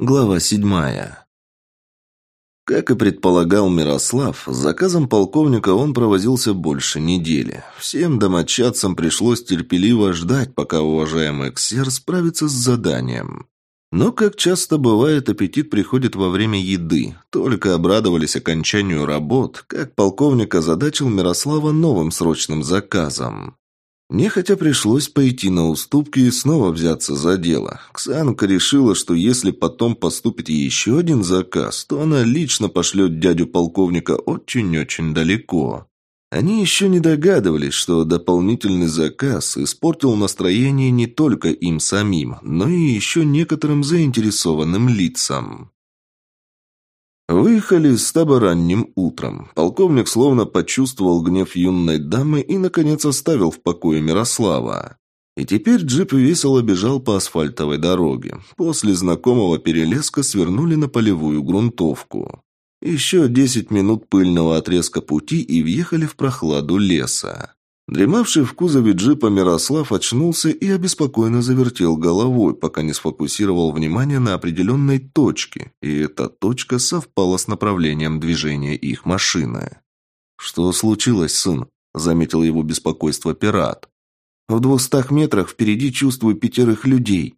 Глава седьмая. Как и предполагал Мирослав, с заказом полковника он провозился больше недели. Всем домочадцам пришлось терпеливо ждать, пока уважаемый ксер справится с заданием. Но, как часто бывает, аппетит приходит во время еды. Только обрадовались окончанию работ, как полковник озадачил Мирослава новым срочным заказом. Нехотя пришлось пойти на уступки и снова взяться за дело. Ксанка решила, что если потом поступит еще один заказ, то она лично пошлет дядю полковника очень-очень далеко. Они еще не догадывались, что дополнительный заказ испортил настроение не только им самим, но и еще некоторым заинтересованным лицам. Выехали из стаба ранним утром. Полковник словно почувствовал гнев юной дамы и, наконец, оставил в покое Мирослава. И теперь джип весело бежал по асфальтовой дороге. После знакомого перелеска свернули на полевую грунтовку. Еще десять минут пыльного отрезка пути и въехали в прохладу леса. Дремавший в кузове джипа Мирослав очнулся и обеспокоенно завертел головой, пока не сфокусировал внимание на определенной точке, и эта точка совпала с направлением движения их машины. «Что случилось, сын?» – заметил его беспокойство пират. «В двухстах метрах впереди чувствую пятерых людей».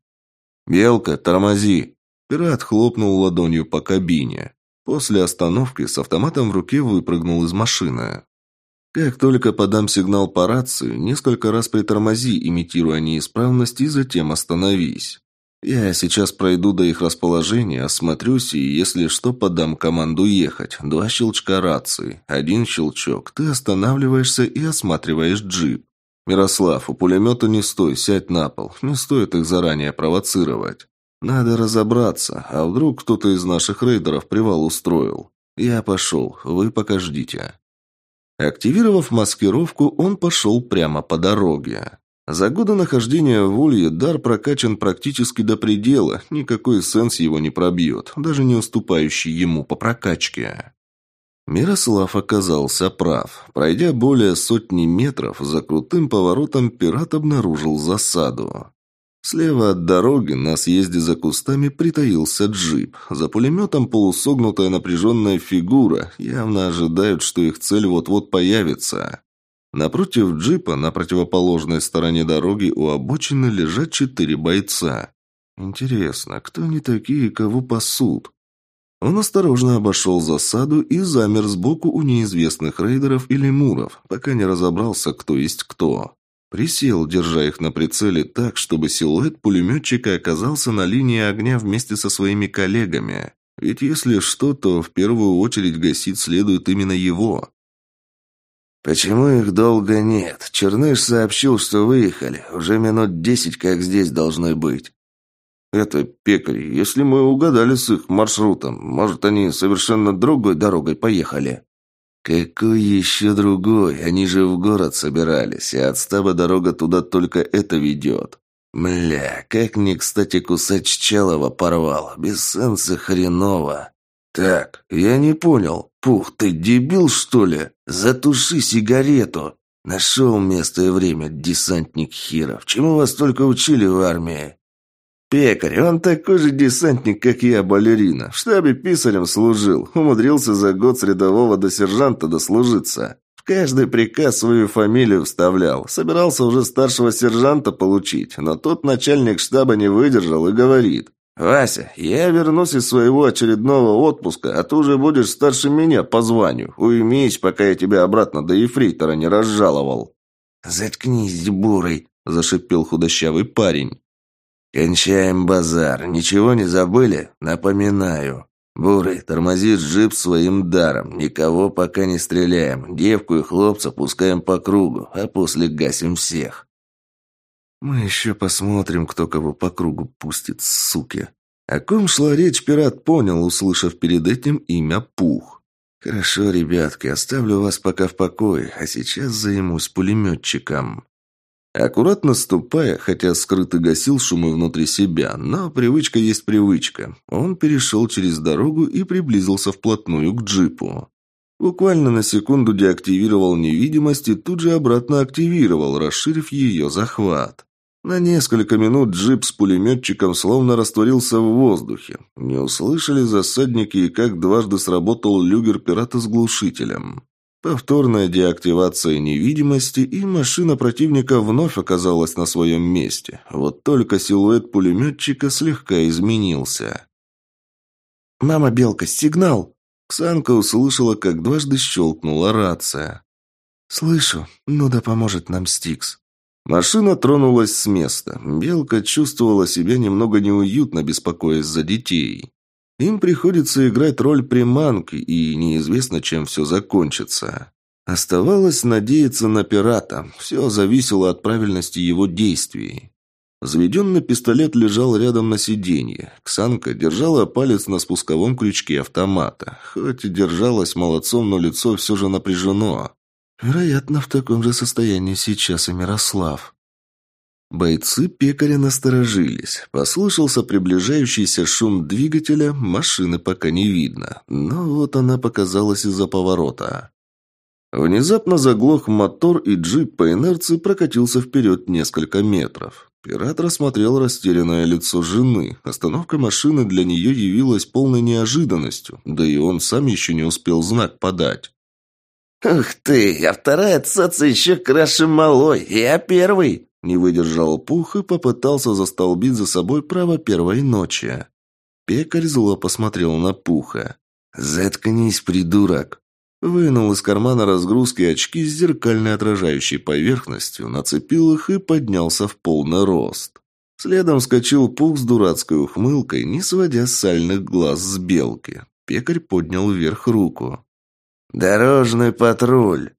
«Белка, тормози!» Пират хлопнул ладонью по кабине. После остановки с автоматом в руке выпрыгнул из машины. Как только подам сигнал по рации, несколько раз притормози, имитируя неисправность, и затем остановись. Я сейчас пройду до их расположения, осмотрюсь и, если что, подам команду ехать. Два щелчка рации. Один щелчок. Ты останавливаешься и осматриваешь джип. Мирослав, у пулемета не стой, сядь на пол. Не стоит их заранее провоцировать. Надо разобраться, а вдруг кто-то из наших рейдеров привал устроил. Я пошел, вы пока ждите. Активировав маскировку, он пошел прямо по дороге. За годы нахождения в Улье дар прокачан практически до предела, никакой сенс его не пробьет, даже не уступающий ему по прокачке. Мирослав оказался прав. Пройдя более сотни метров, за крутым поворотом пират обнаружил засаду. Слева от дороги, на съезде за кустами, притаился джип. За пулеметом полусогнутая напряженная фигура. Явно ожидают, что их цель вот-вот появится. Напротив джипа, на противоположной стороне дороги, у обочины лежат четыре бойца. Интересно, кто они такие и кого пасут? Он осторожно обошел засаду и замер сбоку у неизвестных рейдеров или муров, пока не разобрался, кто есть кто. Присел, держа их на прицеле так, чтобы силуэт пулеметчика оказался на линии огня вместе со своими коллегами. Ведь если что, то в первую очередь гасить следует именно его. «Почему их долго нет? Черныш сообщил, что выехали. Уже минут десять, как здесь должны быть». «Это пекари. Если мы угадали с их маршрутом, может, они совершенно другой дорогой поехали?» «Какой еще другой? Они же в город собирались, и от стаба дорога туда только это ведет. Мля, как мне, кстати, кусать Чалова порвал. Без сенса хреново. Так, я не понял. Пух, ты дебил, что ли? Затуши сигарету. Нашел место и время, десантник Хиров. Чему вас только учили в армии?» Пекарь, он такой же десантник, как я, балерина. В штабе писарем служил. Умудрился за год с рядового до сержанта дослужиться. В каждый приказ свою фамилию вставлял. Собирался уже старшего сержанта получить, но тот начальник штаба не выдержал и говорит. «Вася, я вернусь из своего очередного отпуска, а ты уже будешь старше меня по званию. Уймись, пока я тебя обратно до ефрейтора не разжаловал». «Заткнись, бурый», – зашипел худощавый парень. «Кончаем базар. Ничего не забыли? Напоминаю. Бурый, тормози джип своим даром. Никого пока не стреляем. Девку и хлопца пускаем по кругу, а после гасим всех». «Мы еще посмотрим, кто кого по кругу пустит, суки». О ком шла речь, пират понял, услышав перед этим имя Пух. «Хорошо, ребятки, оставлю вас пока в покое, а сейчас займусь пулеметчиком». Аккуратно ступая, хотя скрыто гасил шумы внутри себя, но привычка есть привычка, он перешел через дорогу и приблизился вплотную к джипу. Буквально на секунду деактивировал невидимость и тут же обратно активировал, расширив ее захват. На несколько минут джип с пулеметчиком словно растворился в воздухе. Не услышали засадники и как дважды сработал люгер пирата с глушителем. Повторная деактивация невидимости, и машина противника вновь оказалась на своем месте. Вот только силуэт пулеметчика слегка изменился. «Мама Белка, сигнал!» Ксанка услышала, как дважды щелкнула рация. «Слышу. Ну да поможет нам Стикс». Машина тронулась с места. Белка чувствовала себя немного неуютно, беспокоясь за детей. Им приходится играть роль приманки, и неизвестно, чем все закончится. Оставалось надеяться на пирата. Все зависело от правильности его действий. Заведенный пистолет лежал рядом на сиденье. Ксанка держала палец на спусковом крючке автомата. Хоть и держалась молодцом, но лицо все же напряжено. Вероятно, в таком же состоянии сейчас и Мирослав. Бойцы пекаря насторожились. Послышался приближающийся шум двигателя, машины пока не видно. Но вот она показалась из-за поворота. Внезапно заглох мотор, и джип по инерции прокатился вперед несколько метров. Пират рассмотрел растерянное лицо жены. Остановка машины для нее явилась полной неожиданностью, да и он сам еще не успел знак подать. «Ух ты, а вторая цаца еще краше малой, я первый!» Не выдержал Пух и попытался застолбить за собой право первой ночи. Пекарь зло посмотрел на Пуха. «Заткнись, придурок!» Вынул из кармана разгрузки очки с зеркальной отражающей поверхностью, нацепил их и поднялся в полный рост. Следом вскочил Пух с дурацкой ухмылкой, не сводя сальных глаз с белки. Пекарь поднял вверх руку. «Дорожный патруль!»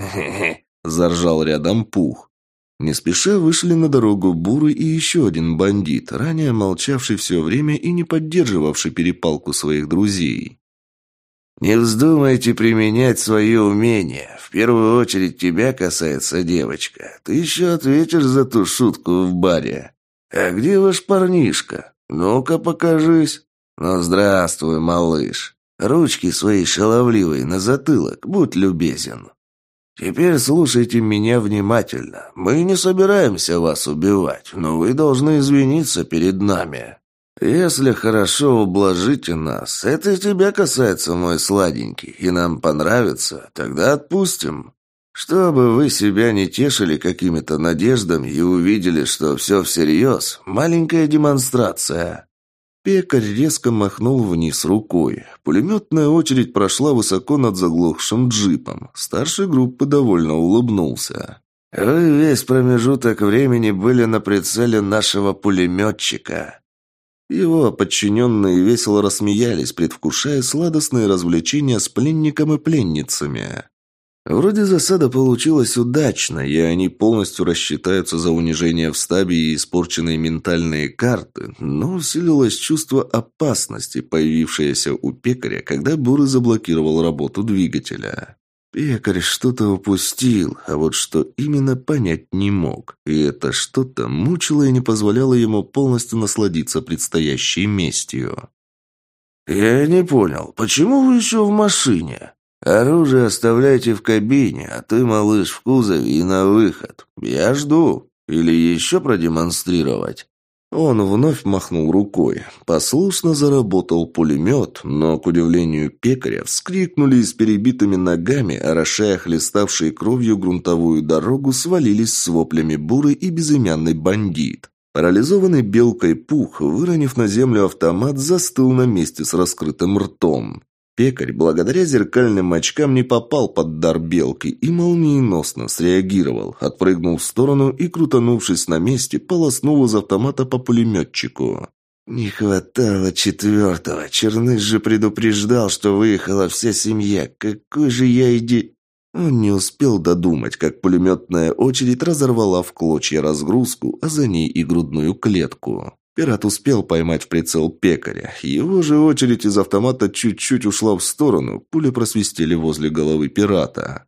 «Хе-хе!» – заржал рядом Пух. Не спеша вышли на дорогу Буры и еще один бандит, ранее молчавший все время и не поддерживавший перепалку своих друзей. «Не вздумайте применять свои умения. В первую очередь тебя касается девочка. Ты еще ответишь за ту шутку в баре. А где ваш парнишка? Ну-ка покажись. Ну, здравствуй, малыш. Ручки свои шаловливые на затылок, будь любезен». «Теперь слушайте меня внимательно. Мы не собираемся вас убивать, но вы должны извиниться перед нами. Если хорошо ублажите нас, это тебя касается, мой сладенький, и нам понравится, тогда отпустим. Чтобы вы себя не тешили какими-то надеждами и увидели, что все всерьез, маленькая демонстрация». Пекарь резко махнул вниз рукой. Пулеметная очередь прошла высоко над заглохшим джипом. Старший группы довольно улыбнулся. «Вы весь промежуток времени были на прицеле нашего пулеметчика». Его подчиненные весело рассмеялись, предвкушая сладостные развлечения с пленником и пленницами. Вроде засада получилась удачно, и они полностью рассчитаются за унижение в стабе и испорченные ментальные карты, но усилилось чувство опасности, появившееся у пекаря, когда Буры заблокировал работу двигателя. Пекарь что-то упустил, а вот что именно понять не мог. И это что-то мучило и не позволяло ему полностью насладиться предстоящей местью. «Я не понял, почему вы еще в машине?» «Оружие оставляйте в кабине, а ты, малыш, в кузове и на выход. Я жду. Или еще продемонстрировать?» Он вновь махнул рукой. Послушно заработал пулемет, но, к удивлению пекаря, вскрикнули с перебитыми ногами, орошая хлеставшие кровью грунтовую дорогу, свалились с воплями буры и безымянный бандит. Парализованный белкой пух, выронив на землю автомат, застыл на месте с раскрытым ртом. Пекарь, благодаря зеркальным очкам, не попал под дар белки и молниеносно среагировал, отпрыгнул в сторону и, крутанувшись на месте, полоснул из автомата по пулеметчику. «Не хватало четвертого. Черныш же предупреждал, что выехала вся семья. Какой же я иди...» Он не успел додумать, как пулеметная очередь разорвала в клочья разгрузку, а за ней и грудную клетку. Пират успел поймать в прицел пекаря. Его же очередь из автомата чуть-чуть ушла в сторону, пули просвистели возле головы пирата.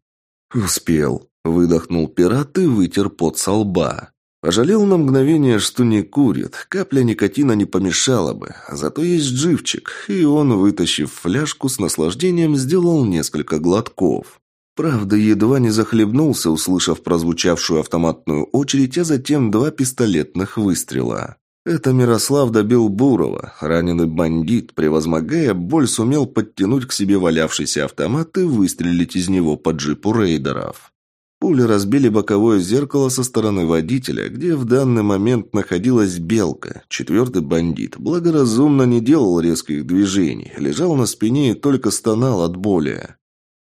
«Успел», – выдохнул пират и вытер пот со лба. Пожалел на мгновение, что не курит. Капля никотина не помешала бы. Зато есть живчик, и он, вытащив фляжку, с наслаждением сделал несколько глотков. Правда, едва не захлебнулся, услышав прозвучавшую автоматную очередь, а затем два пистолетных выстрела. Это Мирослав добил Бурова. Раненый бандит, превозмогая боль, сумел подтянуть к себе валявшийся автомат и выстрелить из него по джипу рейдеров. Пули разбили боковое зеркало со стороны водителя, где в данный момент находилась Белка, четвертый бандит. Благоразумно не делал резких движений, лежал на спине и только стонал от боли.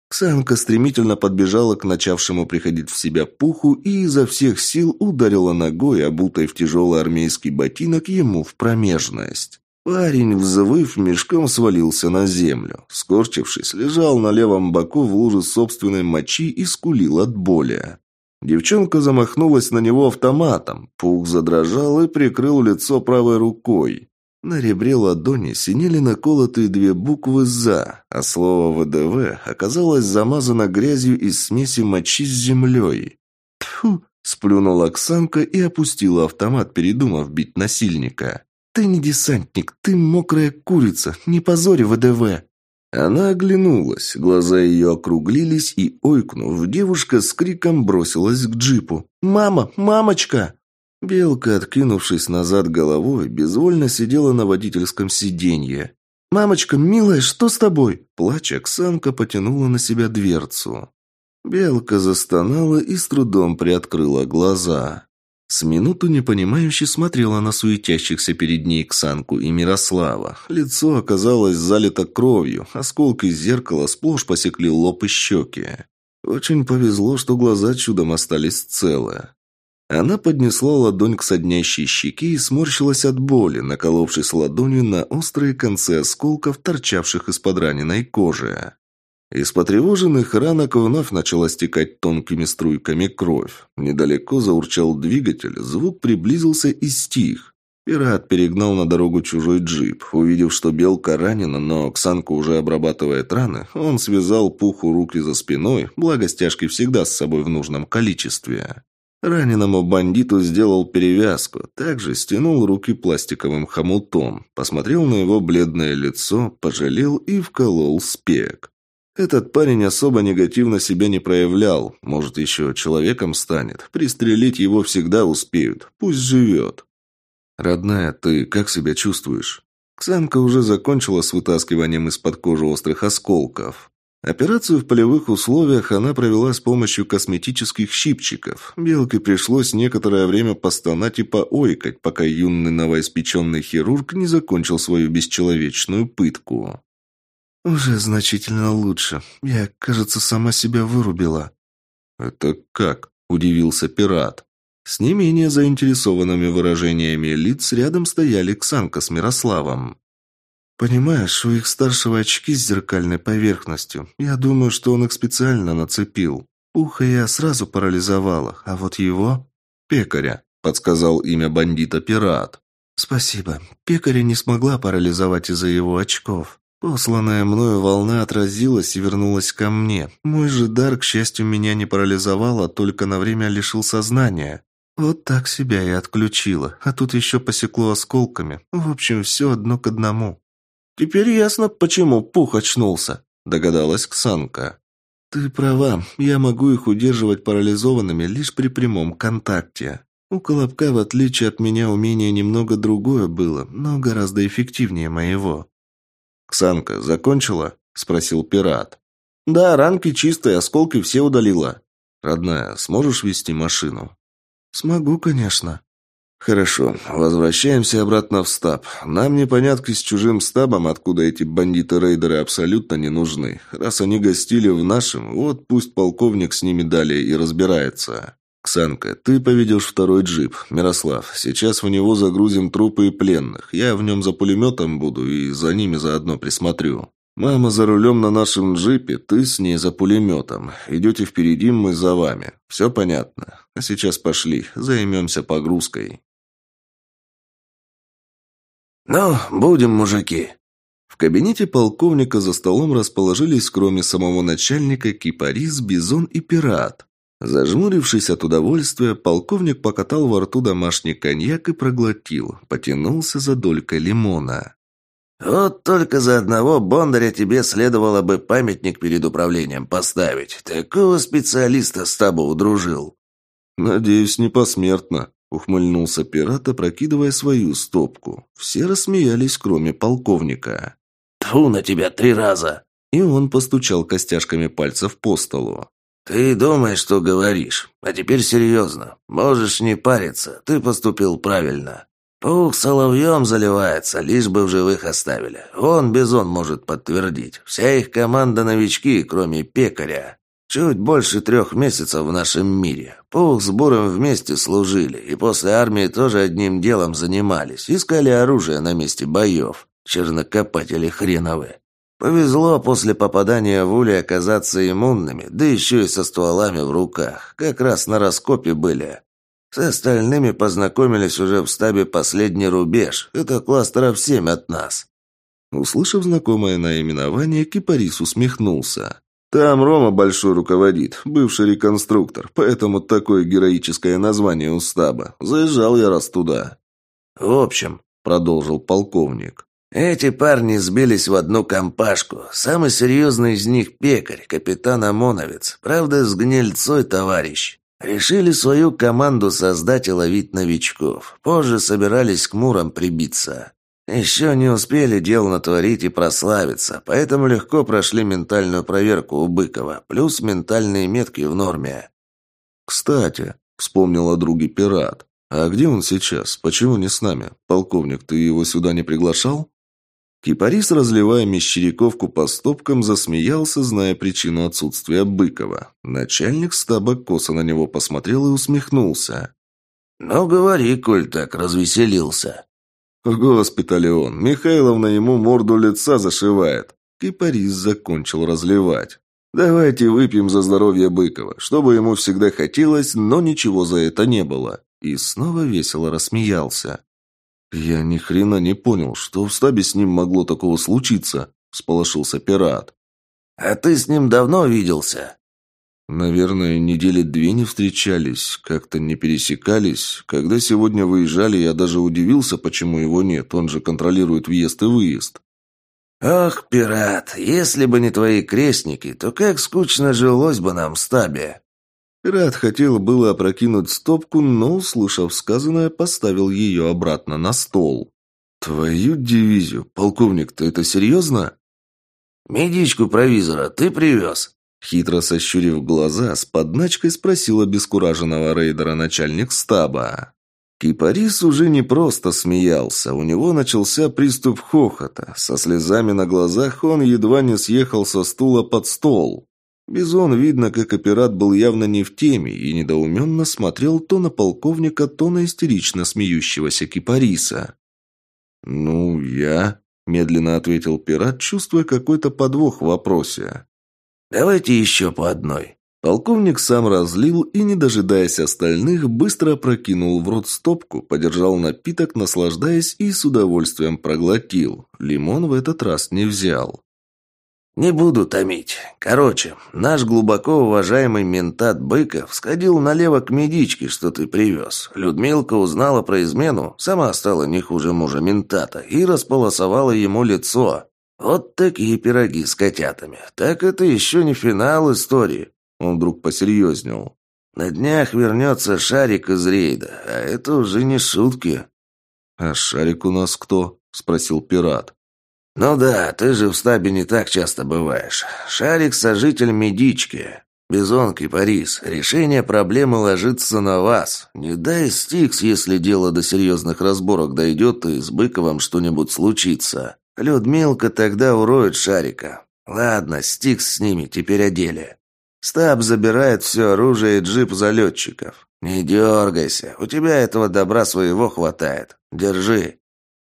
Ксанка стремительно подбежала к начавшему приходить в себя пуху и изо всех сил ударила ногой, обутой в тяжелый армейский ботинок, ему в промежность. Парень, взвыв, мешком свалился на землю. Скорчившись, лежал на левом боку в луже собственной мочи и скулил от боли. Девчонка замахнулась на него автоматом. Пух задрожал и прикрыл лицо правой рукой. На ребре ладони синели наколотые две буквы «За», а слово «ВДВ» оказалось замазано грязью из смеси мочи с землей. «Тьфу!» – сплюнула Оксанка и опустила автомат, передумав бить насильника. «Ты не десантник, ты мокрая курица, не позори ВДВ!» Она оглянулась, глаза ее округлились, и, ойкнув, девушка с криком бросилась к джипу. «Мама! Мамочка!» Белка, откинувшись назад головой, безвольно сидела на водительском сиденье. «Мамочка, милая, что с тобой?» Плача, Оксанка потянула на себя дверцу. Белка застонала и с трудом приоткрыла глаза. С минуту непонимающе смотрела на суетящихся перед ней Ксанку и Мирослава. Лицо оказалось залито кровью, осколки зеркала сплошь посекли лоб и щеки. Очень повезло, что глаза чудом остались целы. Она поднесла ладонь к соднящей щеке и сморщилась от боли, наколовшись ладонью на острые концы осколков, торчавших из-под раненой кожи. Из потревоженных ранок вновь начала стекать тонкими струйками кровь. Недалеко заурчал двигатель, звук приблизился и стих. Пират перегнал на дорогу чужой джип. Увидев, что белка ранена, но Оксанка уже обрабатывает раны, он связал пуху руки за спиной, благо стяжки всегда с собой в нужном количестве. Раненому бандиту сделал перевязку, также стянул руки пластиковым хомутом, посмотрел на его бледное лицо, пожалел и вколол спек. Этот парень особо негативно себя не проявлял, может, еще человеком станет. Пристрелить его всегда успеют, пусть живет. «Родная, ты как себя чувствуешь?» Ксанка уже закончила с вытаскиванием из-под кожи острых осколков. Операцию в полевых условиях она провела с помощью косметических щипчиков. Белке пришлось некоторое время постонать и поойкать, пока юный новоиспеченный хирург не закончил свою бесчеловечную пытку. «Уже значительно лучше. Я, кажется, сама себя вырубила». «Это как?» – удивился пират. С не менее заинтересованными выражениями лиц рядом стояли Ксанка с Мирославом. «Понимаешь, у их старшего очки с зеркальной поверхностью. Я думаю, что он их специально нацепил. Ухо я сразу парализовала, а вот его...» «Пекаря», — подсказал имя бандита пират. «Спасибо. Пекаря не смогла парализовать из-за его очков. Посланная мною волна отразилась и вернулась ко мне. Мой же дар, к счастью, меня не парализовал, а только на время лишил сознания. Вот так себя и отключила, а тут еще посекло осколками. В общем, все одно к одному». «Теперь ясно, почему Пух очнулся», – догадалась Ксанка. «Ты права, я могу их удерживать парализованными лишь при прямом контакте. У Колобка, в отличие от меня, умение немного другое было, но гораздо эффективнее моего». «Ксанка, закончила?» – спросил пират. «Да, ранки чистые, осколки все удалила». «Родная, сможешь вести машину?» «Смогу, конечно». «Хорошо, возвращаемся обратно в стаб. Нам непонятки с чужим стабом, откуда эти бандиты-рейдеры абсолютно не нужны. Раз они гостили в нашем, вот пусть полковник с ними далее и разбирается. Ксанка, ты поведешь второй джип. Мирослав, сейчас в него загрузим трупы и пленных. Я в нем за пулеметом буду и за ними заодно присмотрю. Мама за рулем на нашем джипе, ты с ней за пулеметом. Идете впереди, мы за вами. Все понятно. А сейчас пошли, займемся погрузкой». «Ну, будем, мужики». В кабинете полковника за столом расположились, кроме самого начальника, кипарис, бизон и пират. Зажмурившись от удовольствия, полковник покатал во рту домашний коньяк и проглотил, потянулся за долькой лимона. Вот только за одного Бондаря тебе следовало бы памятник перед управлением поставить. Такого специалиста с тобой удружил». «Надеюсь, не посмертно», — ухмыльнулся пират, опрокидывая свою стопку. Все рассмеялись, кроме полковника. «Тьфу на тебя три раза!» И он постучал костяшками пальцев по столу. «Ты думаешь, что говоришь. А теперь серьезно. Можешь не париться. Ты поступил правильно. Пух соловьем заливается, лишь бы в живых оставили. Вон Бизон может подтвердить. Вся их команда новички, кроме пекаря. Чуть больше трех месяцев в нашем мире. Пух с Буром вместе служили, и после армии тоже одним делом занимались. Искали оружие на месте боев. Чернокопатели хреновы. Повезло после попадания в ули оказаться иммунными, да еще и со стволами в руках. Как раз на раскопе были. С остальными познакомились уже в стабе «Последний рубеж». Это кластеров семь от нас». Услышав знакомое наименование, Кипарис усмехнулся. «Там Рома большой руководит, бывший реконструктор, поэтому такое героическое название у стаба. Заезжал я раз туда». «В общем», — продолжил полковник, «эти парни сбились в одну компашку. Самый серьезный из них пекарь, капитан ОМОНовец. Правда, с гнильцой товарищ. Решили свою команду создать и ловить новичков. Позже собирались к Мурам прибиться. Еще не успели дел натворить и прославиться, поэтому легко прошли ментальную проверку у Быкова, плюс ментальные метки в норме. «Кстати», — вспомнил о друге пират, — «а где он сейчас? Почему не с нами? Полковник, ты его сюда не приглашал?» Кипарис, разливая мещеряковку по стопкам, засмеялся, зная причину отсутствия Быкова. Начальник стаба косо на него посмотрел и усмехнулся. «Ну, говори, коль так развеселился». «Госпиталь он, Михайловна ему морду лица зашивает». Кипарис закончил разливать. «Давайте выпьем за здоровье Быкова, чтобы ему всегда хотелось, но ничего за это не было». И снова весело рассмеялся. «Я ни хрена не понял, что в стабе с ним могло такого случиться», – всполошился пират. «А ты с ним давно виделся?» «Наверное, недели две не встречались, как-то не пересекались. Когда сегодня выезжали, я даже удивился, почему его нет, он же контролирует въезд и выезд». «Ох, пират, если бы не твои крестники, то как скучно жилось бы нам в стабе!» Пират хотел было опрокинуть стопку, но, услышав сказанное, поставил ее обратно на стол. «Твою дивизию! Полковник, ты это серьезно?» «Медичку провизора ты привез?» Хитро сощурив глаза, с подначкой спросил обескураженного рейдера начальник стаба. Кипарис уже не просто смеялся, у него начался приступ хохота. Со слезами на глазах он едва не съехал со стула под стол. Бизон, видно, как операт был явно не в теме и недоуменно смотрел то на полковника, то на истерично смеющегося кипариса. «Ну, я...» – медленно ответил пират, чувствуя какой-то подвох в вопросе. «Давайте еще по одной». Полковник сам разлил и, не дожидаясь остальных, быстро прокинул в рот стопку, подержал напиток, наслаждаясь и с удовольствием проглотил. Лимон в этот раз не взял. «Не буду томить. Короче, наш глубоко уважаемый ментат Быков сходил налево к медичке, что ты привез. Людмилка узнала про измену, сама стала не хуже мужа ментата и располосовала ему лицо. Вот такие пироги с котятами. Так это еще не финал истории». Он вдруг посерьезнел. «На днях вернется Шарик из рейда, а это уже не шутки». «А Шарик у нас кто?» – спросил пират. «Ну да, ты же в стабе не так часто бываешь. Шарик – сожитель медички. Бизон Кипарис. Решение проблемы ложится на вас. Не дай стикс, если дело до серьезных разборок дойдет, и с Быковым что-нибудь случится. Людмилка тогда уроет Шарика. Ладно, стикс с ними, теперь о деле. Стаб забирает все оружие и джип залетчиков. Не дергайся, у тебя этого добра своего хватает. Держи.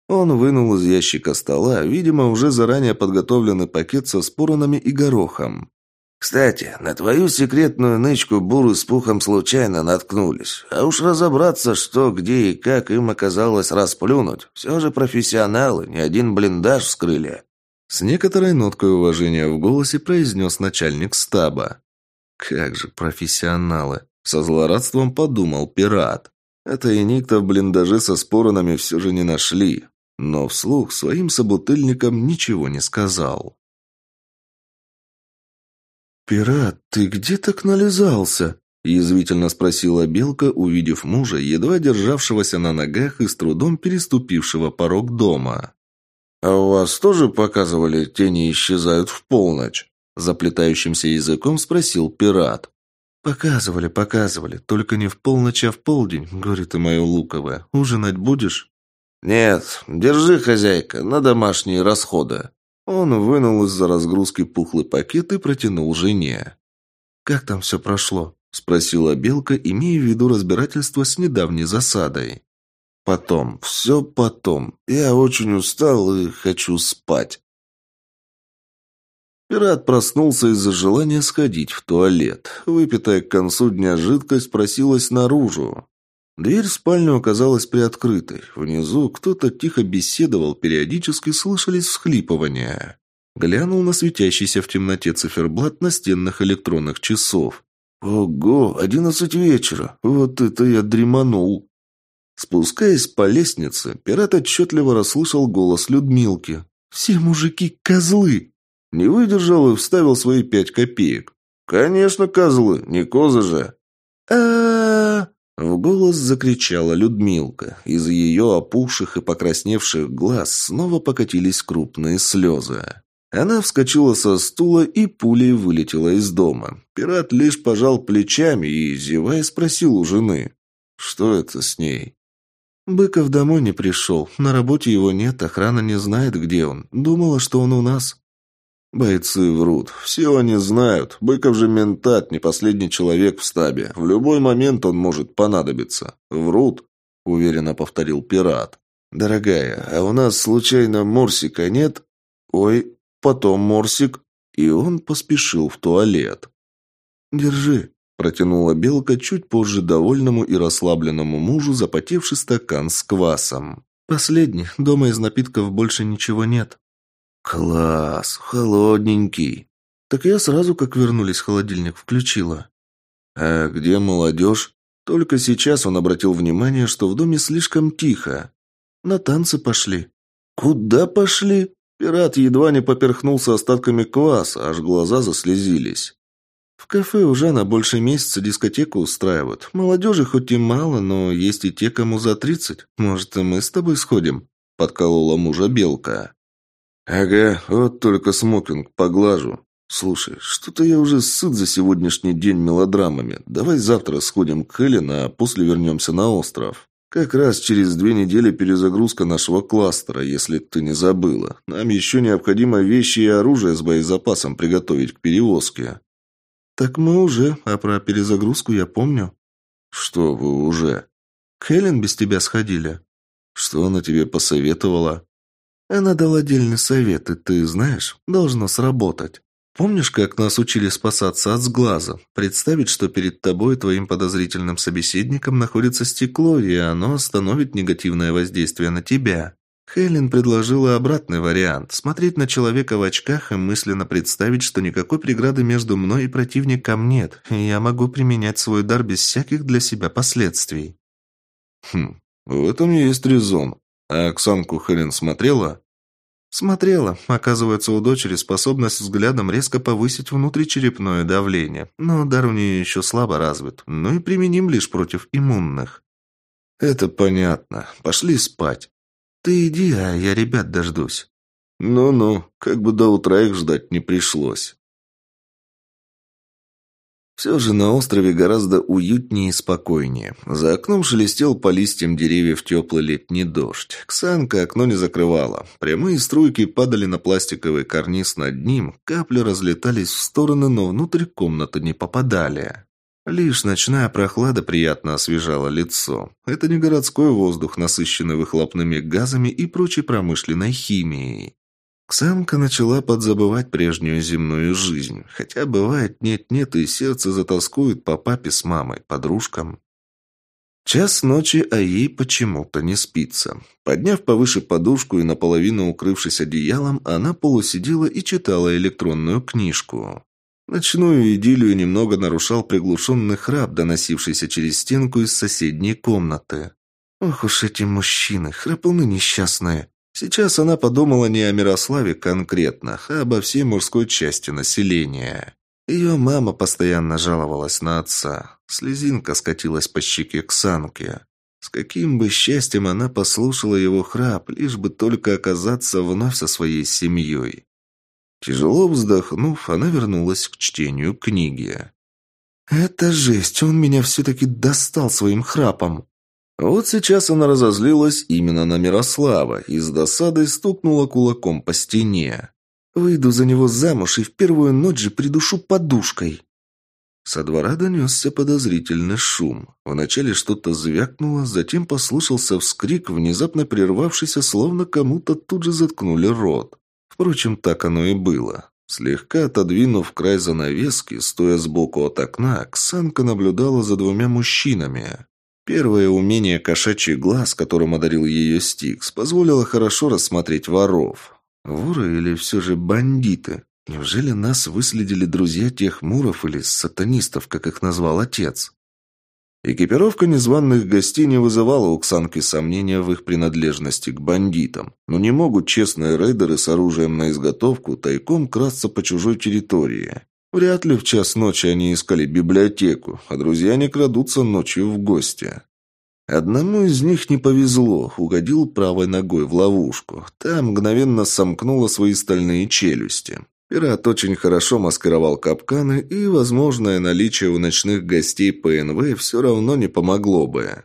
Он вынул из ящика стола, видимо, уже заранее подготовленный пакет со споронами и горохом. «Кстати, на твою секретную нычку буры с пухом случайно наткнулись. А уж разобраться, что, где и как им оказалось расплюнуть. Все же профессионалы, ни один блиндаж вскрыли». С некоторой ноткой уважения в голосе произнес начальник стаба. «Как же профессионалы!» – со злорадством подумал пират. Это и никто в блиндаже со споронами все же не нашли. но вслух своим собутыльникам ничего не сказал. «Пират, ты где так нализался?» – язвительно спросила Белка, увидев мужа, едва державшегося на ногах и с трудом переступившего порог дома. «А у вас тоже показывали, тени исчезают в полночь?» Заплетающимся языком спросил пират. «Показывали, показывали. Только не в полночь, а в полдень, горе ты мое луковое. Ужинать будешь?» «Нет, держи, хозяйка, на домашние расходы». Он вынул из-за разгрузки пухлый пакет и протянул жене. «Как там все прошло?» – спросила Белка, имея в виду разбирательство с недавней засадой. «Потом, все потом. Я очень устал и хочу спать». Пират проснулся из-за желания сходить в туалет. Выпитая к концу дня жидкость просилась наружу. Дверь в спальню оказалась приоткрытой. Внизу кто-то тихо беседовал, периодически слышались всхлипывания. Глянул на светящийся в темноте циферблат настенных электронных часов. «Ого, одиннадцать вечера! Вот это я дреманул!» Спускаясь по лестнице, пират отчетливо расслышал голос Людмилки. «Все мужики козлы!» Не выдержал и вставил свои пять копеек. «Конечно, козлы, не козы же!» а в голос закричала Людмилка. Из ее опухших и покрасневших глаз снова покатились крупные слезы. Она вскочила со стула и пулей вылетела из дома. Пират лишь пожал плечами и, зевая, спросил у жены. «Что это с ней?» «Быков домой не пришел. На работе его нет, охрана не знает, где он. Думала, что он у нас». Бойцы врут. Все они знают. Быков же ментат, не последний человек в стабе. В любой момент он может понадобиться. Врут, уверенно повторил пират. Дорогая, а у нас случайно Морсика нет? Ой, потом Морсик. И он поспешил в туалет. Держи, протянула белка чуть позже довольному и расслабленному мужу запотевший стакан с квасом. Последний. Дома из напитков больше ничего нет. «Класс! Холодненький!» Так я сразу, как вернулись, холодильник включила. «А где молодежь?» Только сейчас он обратил внимание, что в доме слишком тихо. «На танцы пошли». «Куда пошли?» Пират едва не поперхнулся остатками кваса, аж глаза заслезились. В кафе уже на больше месяца дискотеку устраивают. Молодежи хоть и мало, но есть и те, кому за тридцать. Может, и мы с тобой сходим?» Подколола мужа Белка. «Ага, вот только смокинг поглажу. Слушай, что-то я уже сыт за сегодняшний день мелодрамами. Давай завтра сходим к Хелен, а после вернемся на остров. Как раз через две недели перезагрузка нашего кластера, если ты не забыла. Нам еще необходимо вещи и оружие с боезапасом приготовить к перевозке». «Так мы уже, а про перезагрузку я помню». «Что вы уже?» «К Хелен без тебя сходили». «Что она тебе посоветовала?» Она дала отдельный совет, и ты знаешь, должно сработать. Помнишь, как нас учили спасаться от сглаза? Представить, что перед тобой и твоим подозрительным собеседником находится стекло, и оно остановит негативное воздействие на тебя. Хелен предложила обратный вариант – смотреть на человека в очках и мысленно представить, что никакой преграды между мной и противником нет, и я могу применять свой дар без всяких для себя последствий. Хм, в этом есть резон. А Оксанку Хелен смотрела? Смотрела. Оказывается, у дочери способность взглядом резко повысить внутричерепное давление. Но дар у нее еще слабо развит. Ну и применим лишь против иммунных. Это понятно. Пошли спать. Ты иди, а я ребят дождусь. Ну-ну, как бы до утра их ждать не пришлось. Все же на острове гораздо уютнее и спокойнее. За окном шелестел по листьям деревьев теплый летний дождь. Ксанка окно не закрывала. Прямые струйки падали на пластиковый карниз над ним, капли разлетались в стороны, но внутрь комнаты не попадали. Лишь ночная прохлада приятно освежала лицо. Это не городской воздух, насыщенный выхлопными газами и прочей промышленной химией. Ксанка начала подзабывать прежнюю земную жизнь. Хотя бывает нет-нет, и сердце затаскует по папе с мамой, подружкам. Час ночи, а ей почему-то не спится. Подняв повыше подушку и наполовину укрывшись одеялом, она полусидела и читала электронную книжку. Ночную идиллию немного нарушал приглушенный храп, доносившийся через стенку из соседней комнаты. «Ох уж эти мужчины, храпуны несчастные!» Сейчас она подумала не о Мирославе конкретно, а обо всей мужской части населения. Ее мама постоянно жаловалась на отца. Слезинка скатилась по щеке к Санке. С каким бы счастьем она послушала его храп, лишь бы только оказаться вновь со своей семьей. Тяжело вздохнув, она вернулась к чтению книги. «Это жесть, он меня все-таки достал своим храпом!» Вот сейчас она разозлилась именно на Мирослава и с досадой стукнула кулаком по стене. «Выйду за него замуж и в первую ночь же придушу подушкой!» Со двора донесся подозрительный шум. Вначале что-то звякнуло, затем послышался вскрик, внезапно прервавшийся, словно кому-то тут же заткнули рот. Впрочем, так оно и было. Слегка отодвинув край занавески, стоя сбоку от окна, Оксанка наблюдала за двумя мужчинами. Первое умение кошачий глаз, которым одарил ее Стикс, позволило хорошо рассмотреть воров. Воры или все же бандиты? Неужели нас выследили друзья тех муров или сатанистов, как их назвал отец? Экипировка незваных гостей не вызывала у Ксанки сомнения в их принадлежности к бандитам. Но не могут честные рейдеры с оружием на изготовку тайком красться по чужой территории. Вряд ли в час ночи они искали библиотеку, а друзья не крадутся ночью в гости. Одному из них не повезло, угодил правой ногой в ловушку. Там мгновенно сомкнула свои стальные челюсти. Пират очень хорошо маскировал капканы, и возможное наличие у ночных гостей ПНВ все равно не помогло бы.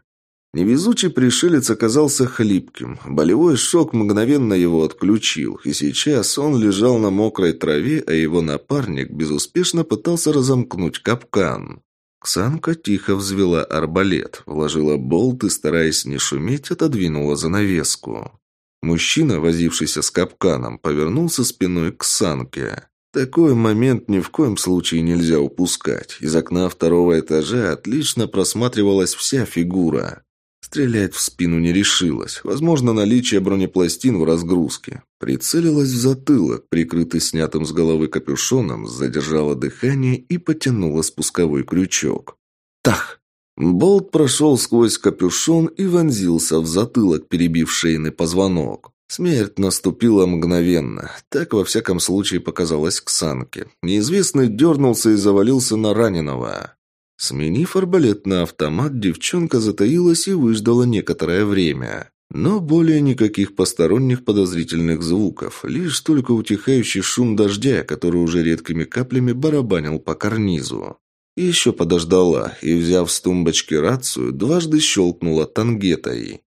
Невезучий пришелец оказался хлипким. Болевой шок мгновенно его отключил, и сейчас он лежал на мокрой траве, а его напарник безуспешно пытался разомкнуть капкан. Ксанка тихо взвела арбалет, вложила болт и, стараясь не шуметь, отодвинула занавеску. Мужчина, возившийся с капканом, повернулся спиной к санке. Такой момент ни в коем случае нельзя упускать. Из окна второго этажа отлично просматривалась вся фигура. Стрелять в спину не решилась. Возможно, наличие бронепластин в разгрузке. Прицелилась в затылок, прикрытый снятым с головы капюшоном, задержала дыхание и потянула спусковой крючок. Тах! Болт прошел сквозь капюшон и вонзился в затылок, перебив шейный позвонок. Смерть наступила мгновенно. Так, во всяком случае, показалось Ксанке. Неизвестный дернулся и завалился на раненого. Сменив арбалет на автомат, девчонка затаилась и выждала некоторое время. Но более никаких посторонних подозрительных звуков, лишь только утихающий шум дождя, который уже редкими каплями барабанил по карнизу. Еще подождала и, взяв с тумбочки рацию, дважды щелкнула тангетой.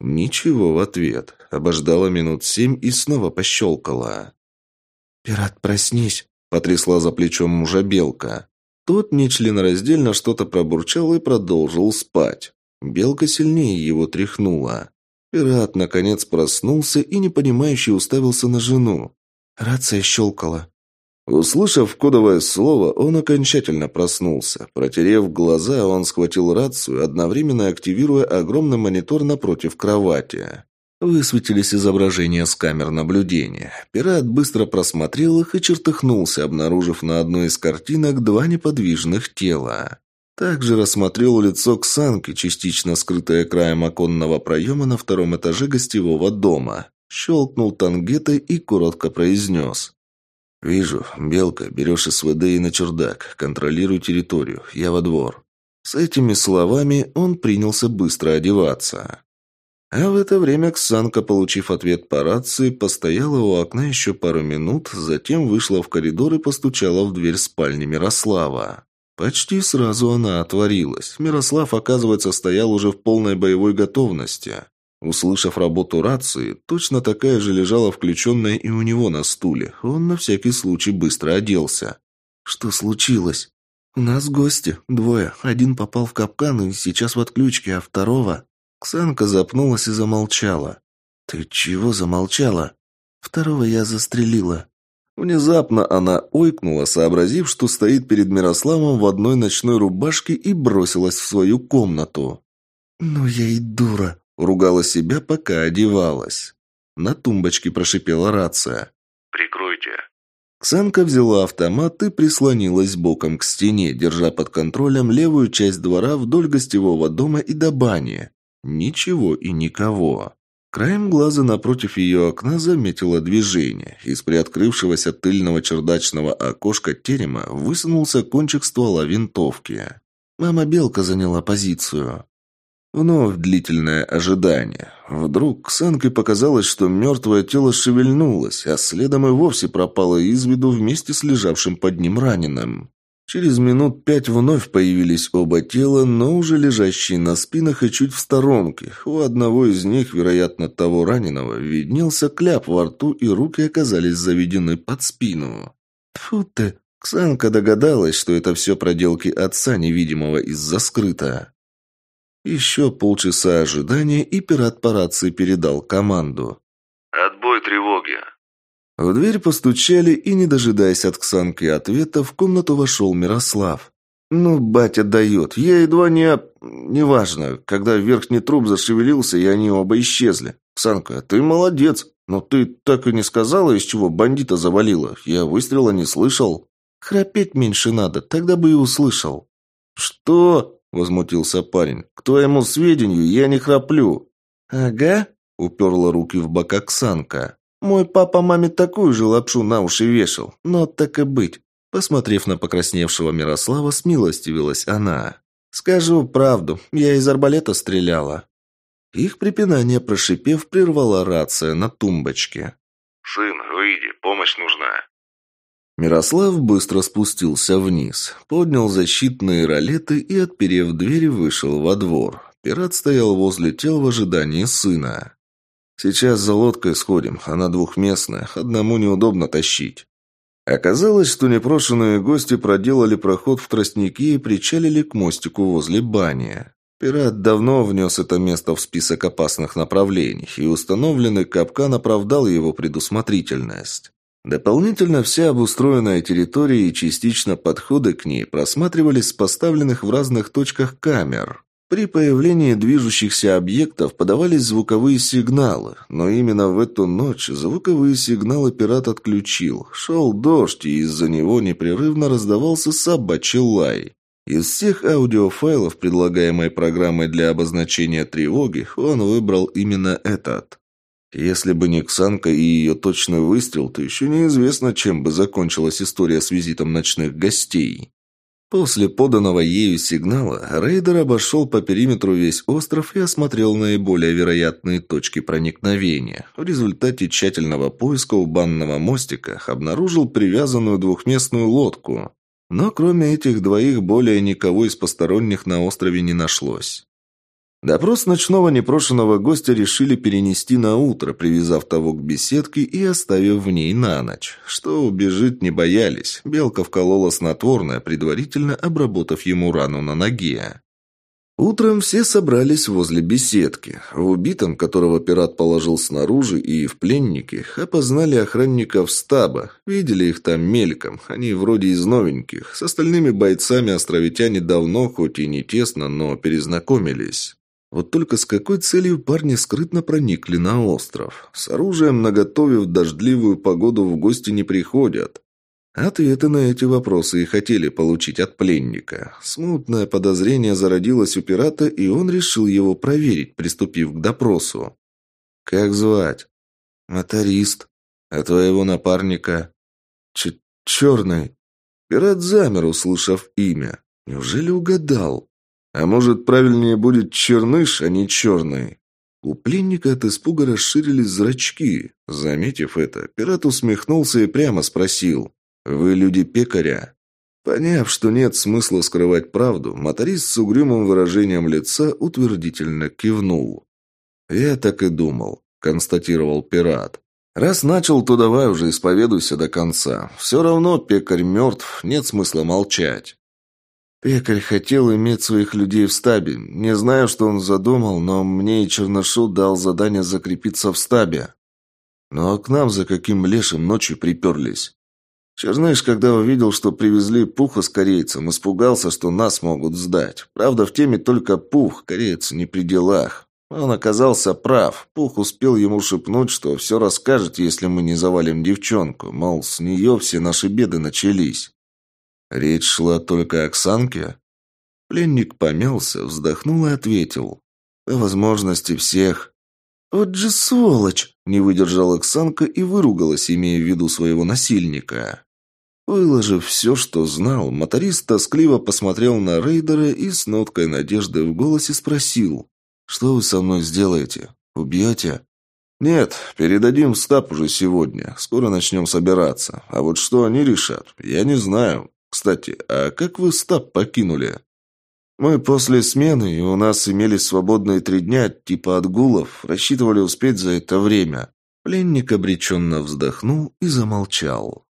Ничего в ответ. Обождала минут семь и снова пощелкала. «Пират, проснись!» – потрясла за плечом мужа белка. Тот нечленораздельно что-то пробурчал и продолжил спать. Белка сильнее его тряхнула. Пират, наконец, проснулся и непонимающе уставился на жену. Рация щелкала. Услышав кодовое слово, он окончательно проснулся. Протерев глаза, он схватил рацию, одновременно активируя огромный монитор напротив кровати. Высветились изображения с камер наблюдения. Пират быстро просмотрел их и чертыхнулся, обнаружив на одной из картинок два неподвижных тела. Также рассмотрел лицо Ксанки, частично скрытое краем оконного проема на втором этаже гостевого дома. Щелкнул тангетой и коротко произнес. «Вижу. Белка, берешь СВД и на чердак. Контролируй территорию. Я во двор». С этими словами он принялся быстро одеваться. А в это время Ксанка, получив ответ по рации, постояла у окна еще пару минут, затем вышла в коридор и постучала в дверь спальни Мирослава. Почти сразу она отворилась. Мирослав, оказывается, стоял уже в полной боевой готовности. Услышав работу рации, точно такая же лежала включенная и у него на стуле. Он на всякий случай быстро оделся. «Что случилось?» «У нас гости. Двое. Один попал в капкан и сейчас в отключке, а второго...» Ксанка запнулась и замолчала. «Ты чего замолчала?» «Второго я застрелила». Внезапно она ойкнула, сообразив, что стоит перед Мирославом в одной ночной рубашке и бросилась в свою комнату. «Ну я и дура», Ругала себя, пока одевалась. На тумбочке прошипела рация. «Прикройте». Ксанка взяла автомат и прислонилась боком к стене, держа под контролем левую часть двора вдоль гостевого дома и до бани. Ничего и никого. Краем глаза напротив ее окна заметила движение. Из приоткрывшегося тыльного чердачного окошка терема высунулся кончик ствола винтовки. Мама Белка заняла позицию. Вновь длительное ожидание. Вдруг Ксанке показалось, что мертвое тело шевельнулось, а следом и вовсе пропало из виду вместе с лежавшим под ним раненым. Через минут пять вновь появились оба тела, но уже лежащие на спинах и чуть в сторонке. У одного из них, вероятно, того раненого, виднелся кляп во рту, и руки оказались заведены под спину. Фу ты! Ксанка догадалась, что это все проделки отца, невидимого из-за скрыта. Еще полчаса ожидания, и пират по рации передал команду. В дверь постучали, и, не дожидаясь от Ксанки ответа, в комнату вошел Мирослав. «Ну, батя дает. Я едва не... Неважно. Когда верхний труп зашевелился, и они оба исчезли. Ксанка, ты молодец. Но ты так и не сказала, из чего бандита завалила. Я выстрела не слышал. Храпеть меньше надо, тогда бы и услышал». «Что?» – возмутился парень. «К твоему сведению, я не храплю». «Ага», – уперла руки в бока Ксанка. Мой папа маме такую же лапшу на уши вешал, но так и быть. Посмотрев на покрасневшего Мирослава, смилостивилась она. «Скажу правду, я из арбалета стреляла». Их припинание, прошипев, прервала рация на тумбочке. «Сын, выйди, помощь нужна». Мирослав быстро спустился вниз, поднял защитные ролеты и, отперев дверь, вышел во двор. Пират стоял возле тел в ожидании сына. Сейчас за лодкой сходим, она двухместная, одному неудобно тащить. Оказалось, что непрошенные гости проделали проход в тростники и причалили к мостику возле бани. Пират давно внес это место в список опасных направлений, и установленный капкан оправдал его предусмотрительность. Дополнительно вся обустроенная территория и частично подходы к ней просматривались с поставленных в разных точках камер. При появлении движущихся объектов подавались звуковые сигналы, но именно в эту ночь звуковые сигналы пират отключил. Шел дождь, и из-за него непрерывно раздавался собачий лай. Из всех аудиофайлов, предлагаемой программой для обозначения тревоги, он выбрал именно этот. Если бы не Ксанка и ее точный выстрел, то еще неизвестно, чем бы закончилась история с визитом ночных гостей. После поданного ею сигнала рейдер обошел по периметру весь остров и осмотрел наиболее вероятные точки проникновения. В результате тщательного поиска у банного мостика обнаружил привязанную двухместную лодку. Но кроме этих двоих более никого из посторонних на острове не нашлось. Допрос ночного непрошенного гостя решили перенести на утро, привязав того к беседке и оставив в ней на ночь. Что убежит, не боялись. Белка вколола снотворное, предварительно обработав ему рану на ноге. Утром все собрались возле беседки. В убитом, которого пират положил снаружи, и в пленнике, опознали охранников стаба. Видели их там мельком, они вроде из новеньких. С остальными бойцами островитяне давно, хоть и не тесно, но перезнакомились. Вот только с какой целью парни скрытно проникли на остров? С оружием наготове в дождливую погоду в гости не приходят. Ответы на эти вопросы и хотели получить от пленника. Смутное подозрение зародилось у пирата, и он решил его проверить, приступив к допросу. «Как звать?» «Моторист». «А твоего напарника?» Ч «Черный». Пират замер, услышав имя. Неужели угадал? А может, правильнее будет черныш, а не черный? У пленника от испуга расширились зрачки. Заметив это, пират усмехнулся и прямо спросил. «Вы люди пекаря?» Поняв, что нет смысла скрывать правду, моторист с угрюмым выражением лица утвердительно кивнул. «Я так и думал», — констатировал пират. «Раз начал, то давай уже исповедуйся до конца. Все равно пекарь мертв, нет смысла молчать». Пекарь хотел иметь своих людей в стабе. Не знаю, что он задумал, но мне и Черношу дал задание закрепиться в стабе. Ну а к нам за каким лешим ночью приперлись? Черныш, когда увидел, что привезли Пуха с корейцем, испугался, что нас могут сдать. Правда, в теме только Пух, кореец не при делах. Он оказался прав. Пух успел ему шепнуть, что все расскажет, если мы не завалим девчонку. Мол, с нее все наши беды начались. Речь шла только о Оксанке? Пленник помялся, вздохнул и ответил. По возможности всех. «Вот же сволочь!» – не выдержала Оксанка и выругалась, имея в виду своего насильника. Выложив все, что знал, моторист тоскливо посмотрел на рейдера и с ноткой надежды в голосе спросил. «Что вы со мной сделаете? Убьете?» «Нет, передадим в стаб уже сегодня. Скоро начнем собираться. А вот что они решат, я не знаю. Кстати, а как вы стаб покинули?» «Мы после смены, и у нас имелись свободные три дня, типа отгулов. Рассчитывали успеть за это время». Пленник обреченно вздохнул и замолчал.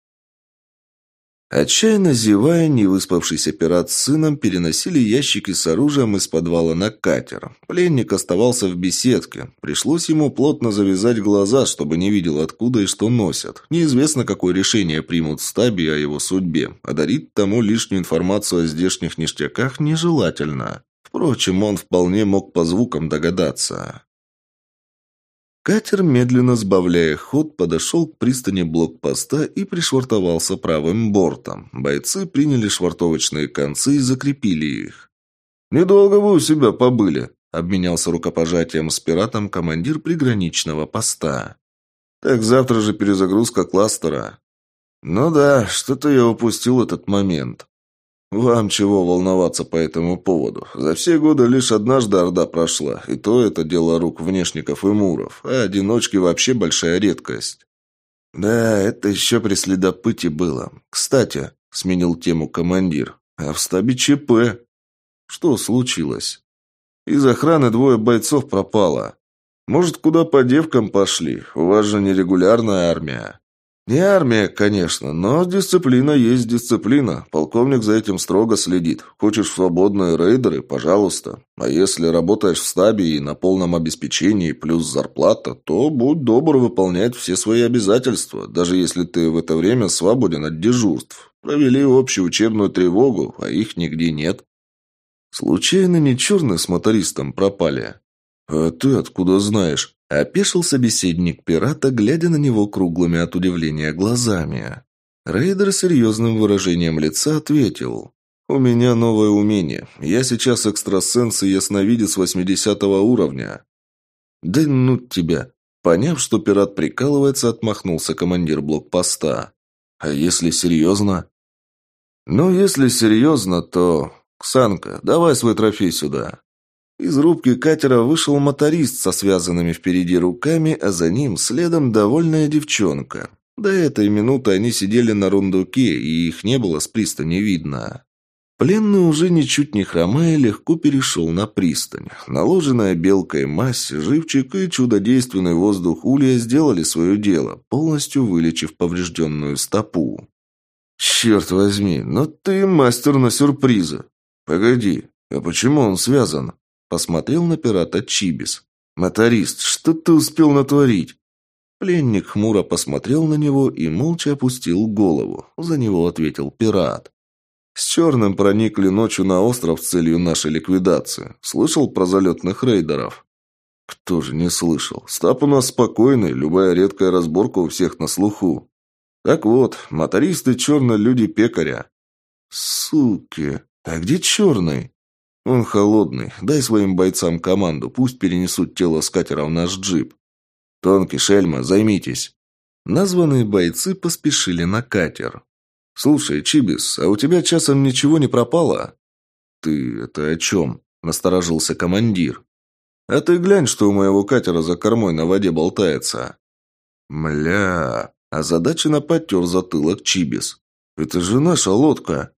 Отчаянно зевая, невыспавшийся пират с сыном переносили ящики с оружием из подвала на катер. Пленник оставался в беседке. Пришлось ему плотно завязать глаза, чтобы не видел, откуда и что носят. Неизвестно, какое решение примут в стабе о его судьбе. А дарить тому лишнюю информацию о здешних ништяках нежелательно. Впрочем, он вполне мог по звукам догадаться. Катер, медленно сбавляя ход, подошел к пристани блокпоста и пришвартовался правым бортом. Бойцы приняли швартовочные концы и закрепили их. «Недолго вы у себя побыли», — обменялся рукопожатием с пиратом командир приграничного поста. «Так завтра же перезагрузка кластера». «Ну да, что-то я упустил этот момент». «Вам чего волноваться по этому поводу? За все годы лишь однажды Орда прошла, и то это дело рук внешников и муров, а одиночки вообще большая редкость». «Да, это еще при следопыте было. Кстати», — сменил тему командир, — «а в стабе ЧП». «Что случилось?» «Из охраны двое бойцов пропало. Может, куда по девкам пошли? У вас же нерегулярная армия». Не армия, конечно, но дисциплина есть дисциплина. Полковник за этим строго следит. Хочешь свободные рейдеры – пожалуйста. А если работаешь в стабе и на полном обеспечении плюс зарплата, то будь добр выполнять все свои обязательства, даже если ты в это время свободен от дежурств. Провели общую учебную тревогу, а их нигде нет. Случайно не черные с мотористом пропали? А ты откуда знаешь? Опешил собеседник пирата, глядя на него круглыми от удивления глазами. Рейдер серьезным выражением лица ответил. «У меня новое умение. Я сейчас экстрасенс и ясновидец 80 уровня». «Да ну тебя!» Поняв, что пират прикалывается, отмахнулся командир блокпоста. «А если серьезно?» «Ну, если серьезно, то... Ксанка, давай свой трофей сюда». Из рубки катера вышел моторист со связанными впереди руками, а за ним следом довольная девчонка. До этой минуты они сидели на рундуке, и их не было с пристани видно. Пленный уже ничуть не хромая легко перешел на пристань. Наложенная белкой мазь, живчик и чудодейственный воздух улья сделали свое дело, полностью вылечив поврежденную стопу. «Черт возьми, но ты мастер на сюрпризы. Погоди, а почему он связан?» Посмотрел на пирата Чибис. «Моторист, что ты успел натворить?» Пленник хмуро посмотрел на него и молча опустил голову. За него ответил пират. «С черным проникли ночью на остров с целью нашей ликвидации. Слышал про залетных рейдеров?» «Кто же не слышал? Стаб у нас спокойный, любая редкая разборка у всех на слуху. Так вот, мотористы черные люди пекаря». «Суки! А где черный?» «Он холодный. Дай своим бойцам команду. Пусть перенесут тело с катера в наш джип. Тонкий, Шельма, займитесь». Названные бойцы поспешили на катер. «Слушай, Чибис, а у тебя часом ничего не пропало?» «Ты это о чем?» – насторожился командир. «А ты глянь, что у моего катера за кормой на воде болтается». «Мля...» – озадаченно потер затылок Чибис. «Это же наша лодка».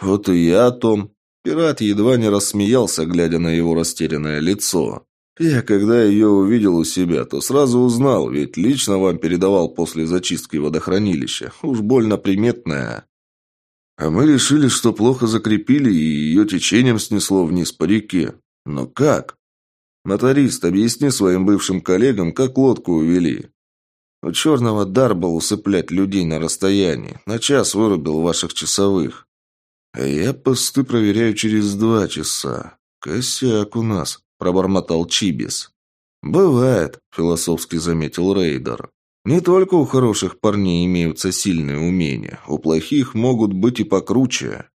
«Вот и я о том. Пират едва не рассмеялся, глядя на его растерянное лицо. «Я, когда ее увидел у себя, то сразу узнал, ведь лично вам передавал после зачистки водохранилища. Уж больно приметная». А мы решили, что плохо закрепили, и ее течением снесло вниз по реке. Но как? Моторист, объясни своим бывшим коллегам, как лодку увели. У черного дар был усыплять людей на расстоянии. На час вырубил ваших часовых. А я посты проверяю через два часа. Косяк у нас, пробормотал Чибис. Бывает, философски заметил Рейдер. Не только у хороших парней имеются сильные умения, у плохих могут быть и покруче.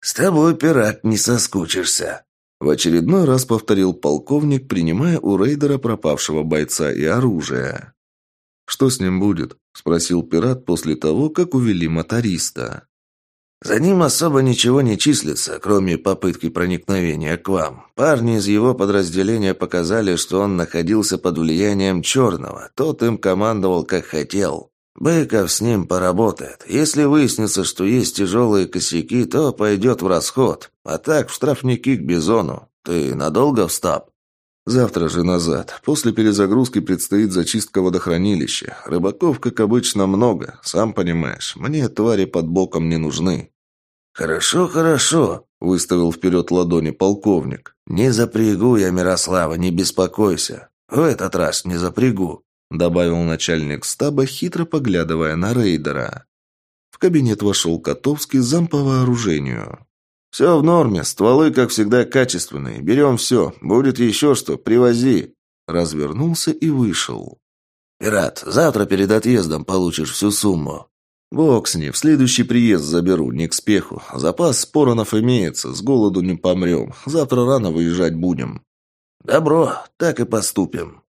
«С тобой, пират, не соскучишься», В очередной раз повторил полковник, принимая у рейдера пропавшего бойца и оружие. «Что с ним будет?» – спросил пират после того, как увели моториста. «За ним особо ничего не числится, кроме попытки проникновения к вам. Парни из его подразделения показали, что он находился под влиянием черного. Тот им командовал, как хотел. Быков с ним поработает. Если выяснится, что есть тяжелые косяки, то пойдет в расход. А так, в штрафники к Бизону. Ты надолго в стаб?» «Завтра же назад. После перезагрузки предстоит зачистка водохранилища. Рыбаков, как обычно, много. Сам понимаешь, мне твари под боком не нужны». «Хорошо, хорошо», — выставил вперед ладони полковник. «Не запрягу я Мирослава, не беспокойся. В этот раз не запрягу», — добавил начальник стаба, хитро поглядывая на рейдера. В кабинет вошел Котовский зам по вооружению. «Все в норме, стволы, как всегда, качественные. Берем все. Будет еще что, привози». Развернулся и вышел. «Пират, завтра перед отъездом получишь всю сумму». «Бог с ней, в следующий приезд заберу, не к спеху. Запас споронов имеется, с голоду не помрем. Завтра рано выезжать будем». «Добро, так и поступим».